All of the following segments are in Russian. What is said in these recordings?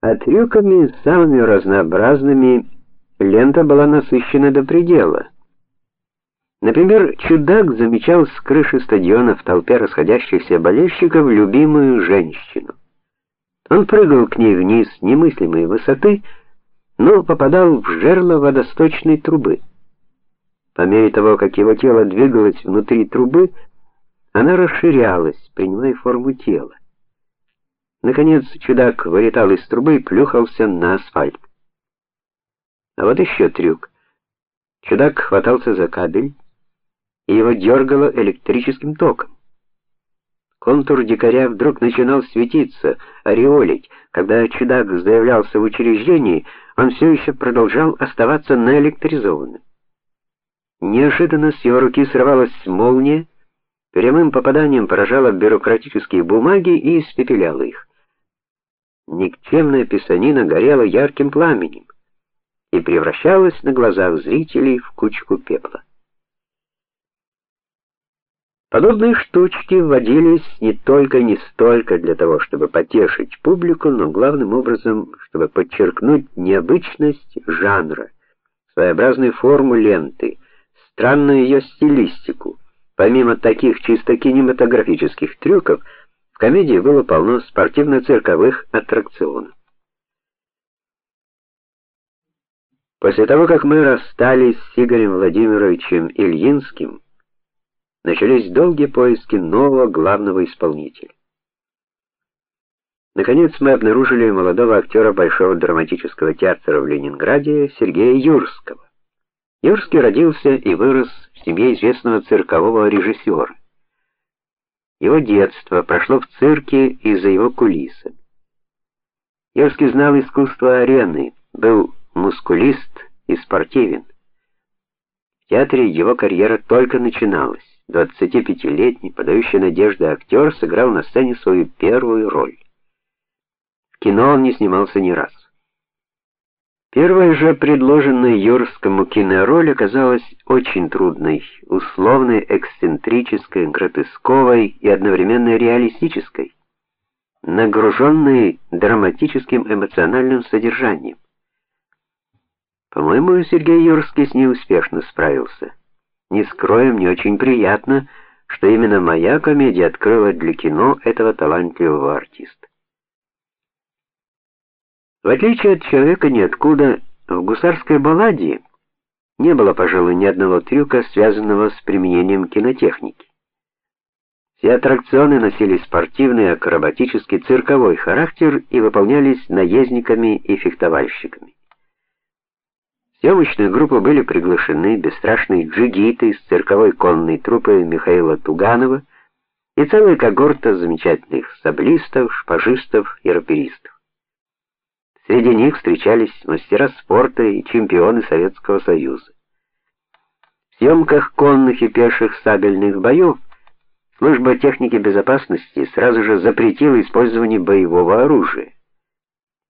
А трюками самыми разнообразными лента была насыщена до предела. Например, чудак замечал с крыши стадиона в толпе расходящихся болельщиков любимую женщину. Он прыгал к ней вниз с немыслимой высоты, но попадал в жерло водосточной трубы. По мере того, как его тело двигалось внутри трубы, она расширялась, принимая форму тела. Наконец, чудак вылетал из трубы и плюхался на асфальт. А вот еще трюк. Чудак хватался за кабель, и его дергало электрическим током. Контур дикаря вдруг начинал светиться, ореолить. Когда чудак заявлялся в учреждении, он все еще продолжал оставаться наэлектризованным. Неожиданно с его руки срывалась молния, прямым попаданием поражала бюрократические бумаги и испепеляла их. Никчемная писанина горела ярким пламенем и превращалась на глазах зрителей в кучку пепла. Подобные штучки вводились не только не столько для того, чтобы потешить публику, но главным образом, чтобы подчеркнуть необычность жанра, своеобразную форму ленты, странную ее стилистику. Помимо таких чисто кинематографических трюков, в комедии было полно спортивно-цирковых аттракционов. После того, как мы расстались с Игорем Владимировичем Ильинским, начались долгие поиски нового главного исполнителя. Наконец мы обнаружили молодого актера Большого драматического театра в Ленинграде Сергея Юрского. Юрский родился и вырос в семье известного циркового режиссера. Его детство прошло в цирке и за его кулисами. Юрский знал искусство арены, был мускулист и спортивен. В театре его карьера только начиналась. 25-летний, подающий надежды актер сыграл на сцене свою первую роль. В кино он не снимался ни разу. Первая же предложенная Юрскому кинороль оказалась очень трудной, условной, эксцентрической, гротесковой и одновременно реалистической, нагруженной драматическим эмоциональным содержанием. По-моему, Сергей Юрский с ней успешно справился. Не скроем, мне очень приятно, что именно моя комедия открыла для кино этого талантливого артиста. В отличие от человека ниоткуда, в гусарской балладе не было, пожалуй, ни одного трюка, связанного с применением кинотехники. Все аттракционы носили спортивный, акробатический, цирковой характер и выполнялись наездниками и фехтовальщиками съемочную группу были приглашены бесстрашные джигиты из цирковой конной труппы Михаила Туганова и целая когорта замечательных саблистов, шпажистов и раперистов. Среди них встречались мастера спорта и чемпионы Советского Союза. В съемках конных и пеших сабельных боев служба техники безопасности сразу же запретила использование боевого оружия.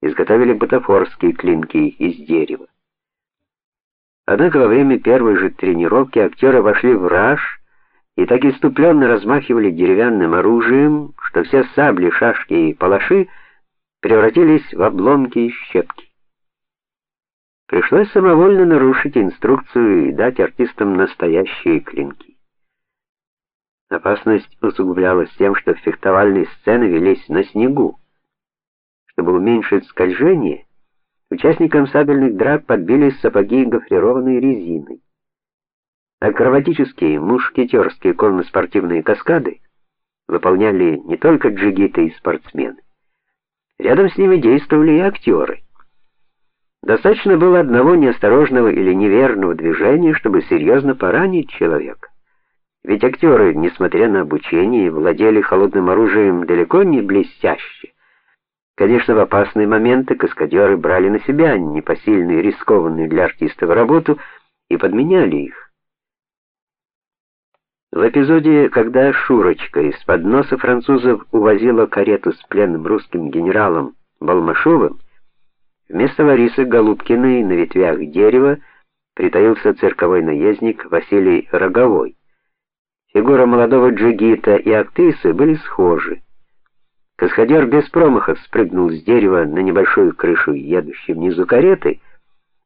Изготовили бутафорские клинки из дерева. Однако во время первой же тренировки актеры вошли в раж и так иступленно размахивали деревянным оружием, что все сабли, шашки и палаши превратились в обломки и щепки. Пришлось самовольно нарушить инструкцию и дать артистам настоящие клинки. Опасность усугублялась тем, что фехтовальные сцены велись на снегу. Чтобы уменьшить скольжение, Участникам сабельных драк подбили сапоги гофрированной резиной. Акробатические мушкетерские конно-спортивные каскады выполняли не только джигиты и спортсмены. Рядом с ними действовали и актеры. Достаточно было одного неосторожного или неверного движения, чтобы серьезно поранить человека. Ведь актеры, несмотря на обучение, владели холодным оружием далеко не блестяще. Конечно, в опасные моменты каскадеры брали на себя непосильную рискованную для артистов работу и подменяли их. В эпизоде, когда Шурочка из-под носа французов увозила карету с пленным русским генералом Балмашовым, вместо Ларисы Голубкиной на ветвях дерева притаился цирковой наездник Василий Роговой. Фигура молодого джигита и актрисы были схожи. Каскадер без промаха спрыгнул с дерева на небольшую крышу едущей внизу кареты,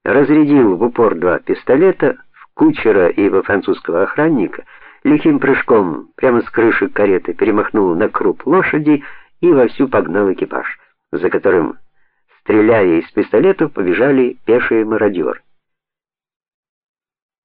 разрядил в упор два пистолета в кучера и во французского охранника, лихим прыжком прямо с крыши кареты перемахнул на круп лошади и вовсю погнал экипаж, за которым, стреляя из пистолетов, побежали пешие мародеры.